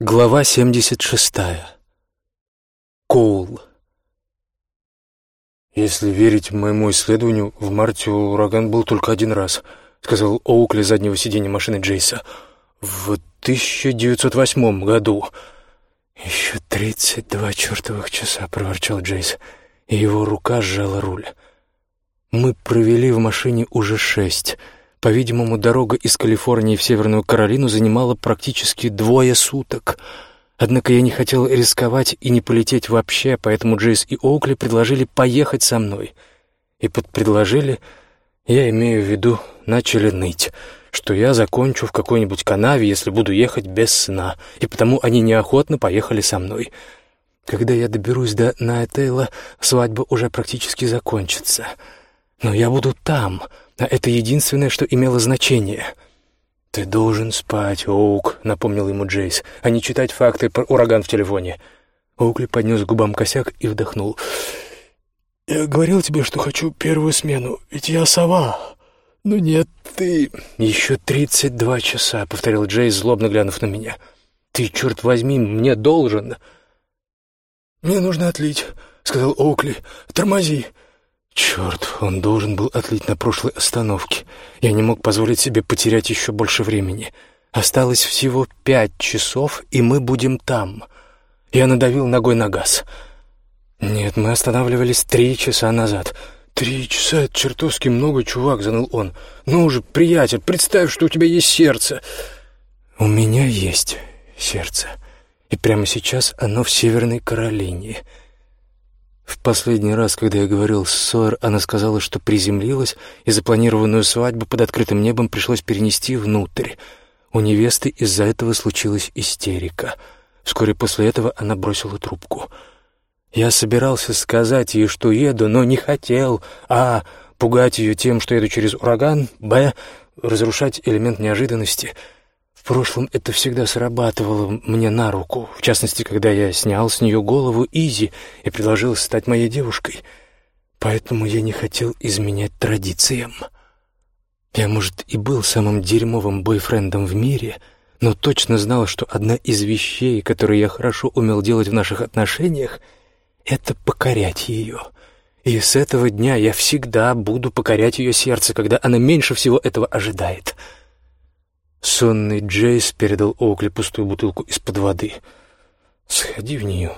Глава 76. Коул. «Если верить моему исследованию, в марте ураган был только один раз», — сказал Оукли заднего сиденья машины Джейса. «В 1908 году». «Еще тридцать два чертовых часа», — проворчал Джейс, и его рука сжала руль. «Мы провели в машине уже шесть». По-видимому, дорога из Калифорнии в Северную Каролину занимала практически двое суток. Однако я не хотел рисковать и не полететь вообще, поэтому Джейс и Оукли предложили поехать со мной. И под «предложили» я имею в виду начали ныть, что я закончу в какой-нибудь канаве, если буду ехать без сна, и потому они неохотно поехали со мной. Когда я доберусь до Найтейла, свадьба уже практически закончится. Но я буду там — а это единственное, что имело значение. «Ты должен спать, Оук», — напомнил ему Джейс, «а не читать факты про ураган в телефоне». Оукли поднес к губам косяк и вдохнул. «Я говорил тебе, что хочу первую смену, ведь я сова. Но нет, ты...» «Еще тридцать два часа», — повторил Джейс, злобно глянув на меня. «Ты, черт возьми, мне должен». «Мне нужно отлить», — сказал Оукли. «Тормози». Черт, он должен был отлить на прошлой остановке. Я не мог позволить себе потерять еще больше времени. Осталось всего пять часов, и мы будем там. Я надавил ногой на газ. Нет, мы останавливались три часа назад. «Три часа — это чертовски много, чувак», — заныл он. «Ну же, приятель, представь, что у тебя есть сердце». «У меня есть сердце, и прямо сейчас оно в Северной Каролине». В последний раз, когда я говорил с Сойер, она сказала, что приземлилась, и запланированную свадьбу под открытым небом пришлось перенести внутрь. У невесты из-за этого случилась истерика. Вскоре после этого она бросила трубку. Я собирался сказать ей, что еду, но не хотел. А. Пугать ее тем, что еду через ураган. Б. Разрушать элемент неожиданности — прошлом это всегда срабатывало мне на руку, в частности, когда я снял с нее голову Изи и предложил стать моей девушкой. Поэтому я не хотел изменять традициям. Я, может, и был самым дерьмовым бойфрендом в мире, но точно знал, что одна из вещей, которые я хорошо умел делать в наших отношениях, это покорять ее. И с этого дня я всегда буду покорять ее сердце, когда она меньше всего этого ожидает — Сонный Джейс передал Оукли пустую бутылку из-под воды. «Сходи в нее.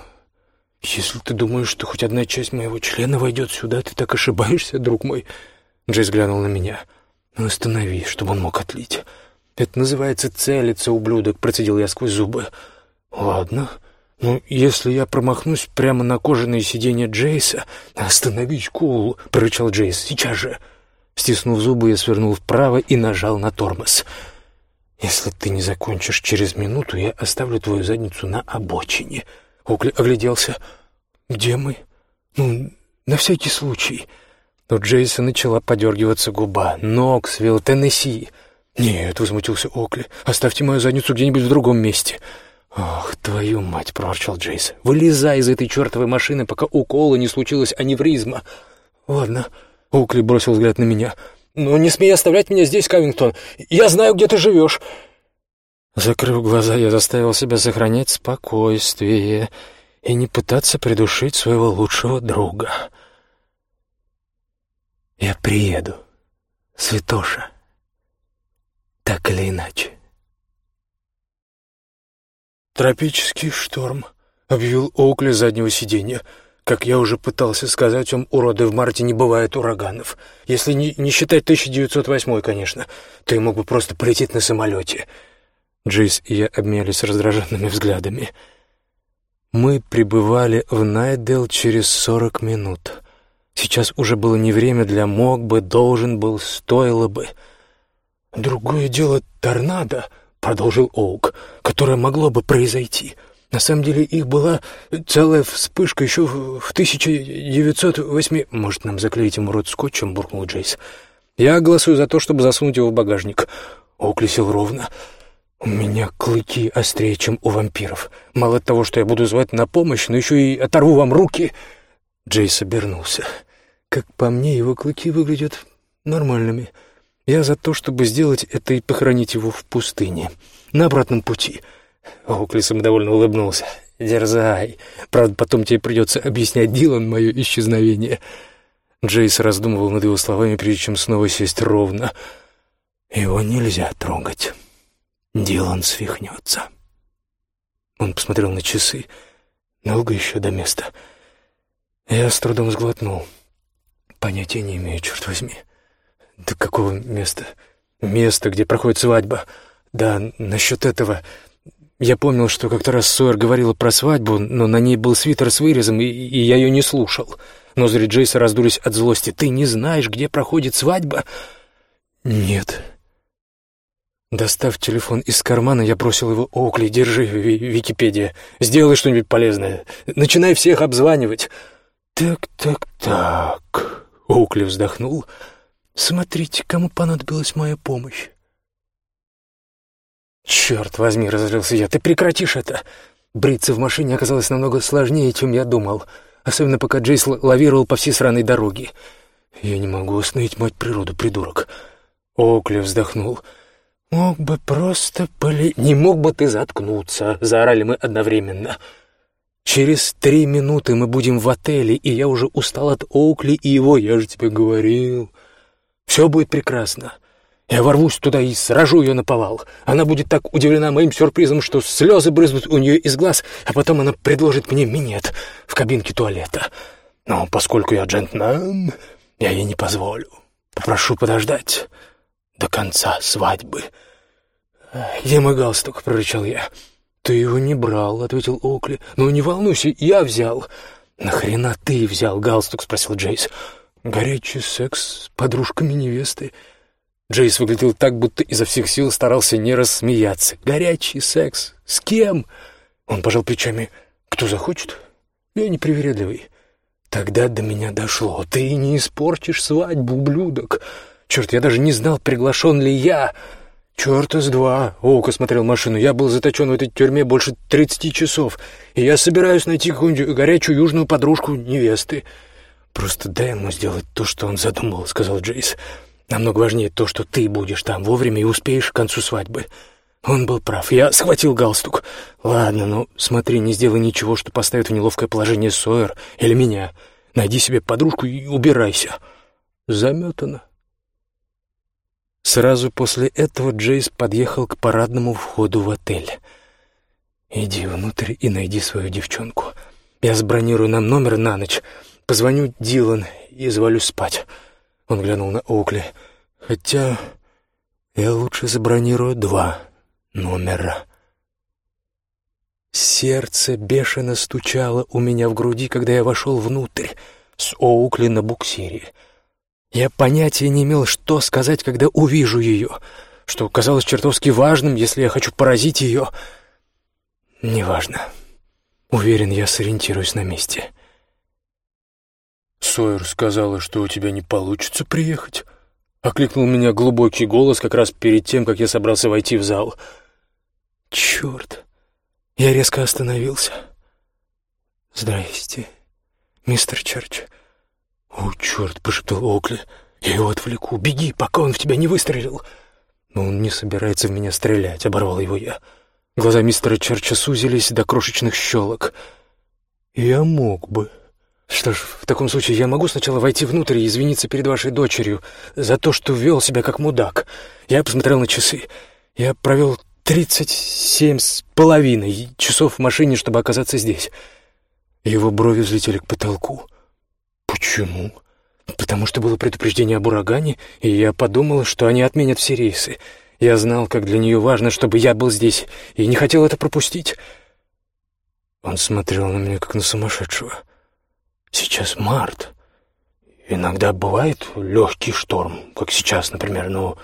Если ты думаешь, что хоть одна часть моего члена войдет сюда, ты так ошибаешься, друг мой». Джейс глянул на меня. «Ну, останови, чтобы он мог отлить». «Это называется целиться, ублюдок», — процедил я сквозь зубы. «Ладно. Ну, если я промахнусь прямо на кожаное сиденье Джейса...» «Остановись, Кул», — прорычал Джейс. «Сейчас же». Стиснув зубы, я свернул вправо и нажал на тормоз. «Тормоз». «Если ты не закончишь через минуту, я оставлю твою задницу на обочине». Окли огляделся. «Где мы?» «Ну, на всякий случай». У Джейса начала подергиваться губа. «Ноксвилл, Теннесси». «Нет», — возмутился Окли, — «оставьте мою задницу где-нибудь в другом месте». «Ох, твою мать!» — проворчал Джейс. «Вылезай из этой чертовой машины, пока у Кола не случилась аневризма». «Ладно», — Окли бросил взгляд на меня, — «Ну, не смей оставлять меня здесь, Кавингтон. Я знаю, где ты живешь». Закрыв глаза, я заставил себя сохранять спокойствие и не пытаться придушить своего лучшего друга. Я приеду, Святоша, так или иначе. «Тропический шторм», — объявил Оукли заднего сиденья. Как я уже пытался сказать вам, уроды, в марте не бывает ураганов. Если не, не считать 1908, конечно, я мог бы просто полететь на самолете. Джейс и я обменялись раздраженными взглядами. Мы прибывали в Найдел через сорок минут. Сейчас уже было не время для «мог бы», «должен был», «стоило бы». «Другое дело торнадо», — продолжил Оук, — «которое могло бы произойти». На самом деле их была целая вспышка еще в 1908... Может, нам заклеить ему рот скотчем, буркнул Джейс. Я голосую за то, чтобы засунуть его в багажник. Оукли сел ровно. У меня клыки острее, чем у вампиров. Мало того, что я буду звать на помощь, но еще и оторву вам руки. Джейс обернулся. Как по мне, его клыки выглядят нормальными. Я за то, чтобы сделать это и похоронить его в пустыне. На обратном пути — Оукли самодовольно улыбнулся. «Дерзай. Правда, потом тебе придется объяснять Дилан мое исчезновение». Джейс раздумывал над его словами, прежде чем снова сесть ровно. «Его нельзя трогать. Дилан свихнется». Он посмотрел на часы. «Долго еще до места?» Я с трудом сглотнул. Понятия не имею, черт возьми. До какого места? Место, где проходит свадьба. Да, насчет этого... Я помнил, что как-то раз Сойер говорила про свадьбу, но на ней был свитер с вырезом, и, и я ее не слушал. Ноздри Джейса раздулись от злости. «Ты не знаешь, где проходит свадьба?» «Нет». Достав телефон из кармана, я бросил его Оукли. «Держи, Википедия. Сделай что-нибудь полезное. Начинай всех обзванивать». «Так, так, так...» Оукли вздохнул. «Смотрите, кому понадобилась моя помощь. «Черт возьми!» — разозлился я. «Ты прекратишь это!» Бриться в машине оказалось намного сложнее, чем я думал, особенно пока Джейс лавировал по всей сраной дороге. «Я не могу остановить мать природу, придурок!» Окли вздохнул. «Мог бы просто поли...» «Не мог бы ты заткнуться!» — заорали мы одновременно. «Через три минуты мы будем в отеле, и я уже устал от Оукли и его, я же тебе говорил. Все будет прекрасно. Я ворвусь туда и сражу ее на повал. Она будет так удивлена моим сюрпризом, что слезы брызнут у нее из глаз, а потом она предложит мне минет в кабинке туалета. Но поскольку я джентльмен, я ей не позволю. Попрошу подождать до конца свадьбы. «Где мой галстук?» — прорычал я. «Ты его не брал», — ответил Окли. «Но не волнуйся, я взял». «Нахрена ты взял галстук?» — спросил Джейс. «Горячий секс с подружками невесты». Джейс выглядел так, будто изо всех сил старался не рассмеяться. «Горячий секс? С кем?» Он пожал плечами. «Кто захочет? Я непривередливый». Тогда до меня дошло. «Ты не испортишь свадьбу, ублюдок!» «Черт, я даже не знал, приглашен ли я!» «Черта с два!» — Оука смотрел машину. «Я был заточен в этой тюрьме больше тридцати часов, и я собираюсь найти какую-нибудь горячую южную подружку невесты». «Просто дай ему сделать то, что он задумал», — сказал Джейс. Намного важнее то, что ты будешь там вовремя и успеешь к концу свадьбы. Он был прав. Я схватил галстук. Ладно, ну смотри, не сделай ничего, что поставит в неловкое положение Сойер или меня. Найди себе подружку и убирайся. Заметано. Сразу после этого Джейс подъехал к парадному входу в отель. «Иди внутрь и найди свою девчонку. Я сбронирую нам номер на ночь. Позвоню Дилан и завалю спать». Он глянул на Оукли. «Хотя я лучше забронирую два номера». Сердце бешено стучало у меня в груди, когда я вошел внутрь с Оукли на буксире. Я понятия не имел, что сказать, когда увижу ее, что казалось чертовски важным, если я хочу поразить ее. Неважно. Уверен, я сориентируюсь на месте. «Сойер сказала, что у тебя не получится приехать?» Окликнул меня глубокий голос как раз перед тем, как я собрался войти в зал. «Черт!» Я резко остановился. «Здрасте, мистер Черч». «О, черт!» — прошептал Окли. «Я его отвлеку. Беги, пока он в тебя не выстрелил!» «Но он не собирается в меня стрелять», — оборвал его я. Глаза мистера Черча сузились до крошечных щелок. «Я мог бы», что ж, в таком случае я могу сначала войти внутрь и извиниться перед вашей дочерью за то, что вел себя как мудак. Я посмотрел на часы. Я провел тридцать семь с половиной часов в машине, чтобы оказаться здесь. Его брови взлетели к потолку. Почему? Потому что было предупреждение об урагане, и я подумал, что они отменят все рейсы. Я знал, как для нее важно, чтобы я был здесь, и не хотел это пропустить. Он смотрел на меня, как на сумасшедшего. — Сейчас март. Иногда бывает легкий шторм, как сейчас, например, но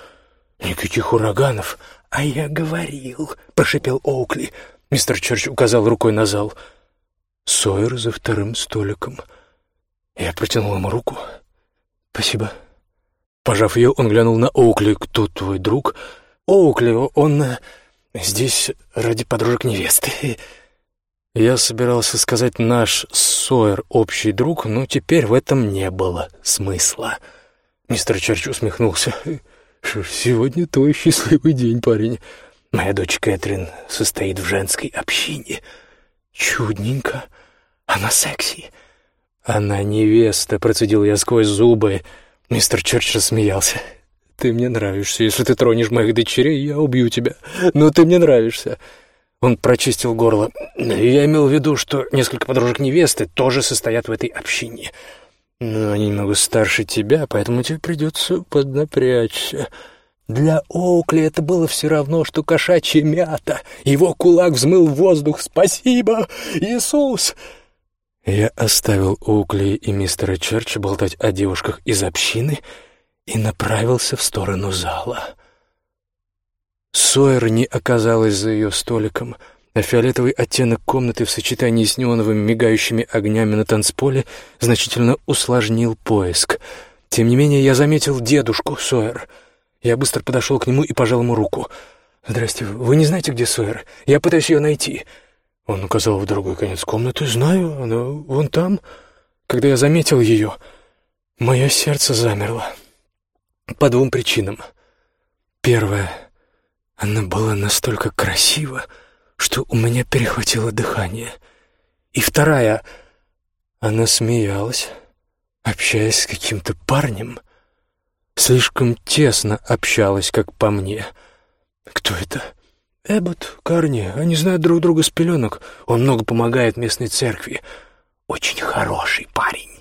никаких ураганов. А я говорил, прошипел Оукли. Мистер Черч указал рукой на зал. Сойер за вторым столиком. Я протянул ему руку. Спасибо. Пожав ее, он глянул на Оукли. «Кто твой друг?» «Оукли, он здесь ради подружек невесты». Я собирался сказать «наш Сойер общий друг», но теперь в этом не было смысла. Мистер Черч усмехнулся. «Сегодня твой счастливый день, парень. Моя дочь Кэтрин состоит в женской общине. Чудненько. Она секси. Она невеста, процедил я сквозь зубы. Мистер Черч рассмеялся. «Ты мне нравишься. Если ты тронешь моих дочерей, я убью тебя. Но ты мне нравишься». Он прочистил горло. «Я имел в виду, что несколько подружек невесты тоже состоят в этой общине. Но они немного старше тебя, поэтому тебе придется поднапрячься». Для Оукли это было все равно, что кошачья мята. Его кулак взмыл в воздух. «Спасибо, Иисус!» Я оставил Оукли и мистера Черча болтать о девушках из общины и направился в сторону зала. Сойер не оказалась за ее столиком, а фиолетовый оттенок комнаты в сочетании с неоновыми мигающими огнями на танцполе значительно усложнил поиск. Тем не менее, я заметил дедушку Сойер. Я быстро подошел к нему и пожал ему руку. «Здрасте, вы не знаете, где Сойер? Я пытаюсь ее найти». Он указал в другой конец комнаты. «Знаю, она вон там». Когда я заметил ее, мое сердце замерло. По двум причинам. Первое. Она была настолько красива, что у меня перехватило дыхание. И вторая. Она смеялась, общаясь с каким-то парнем. Слишком тесно общалась, как по мне. Кто это? Эббот, Карни, они знают друг друга с пеленок. Он много помогает местной церкви. Очень хороший парень.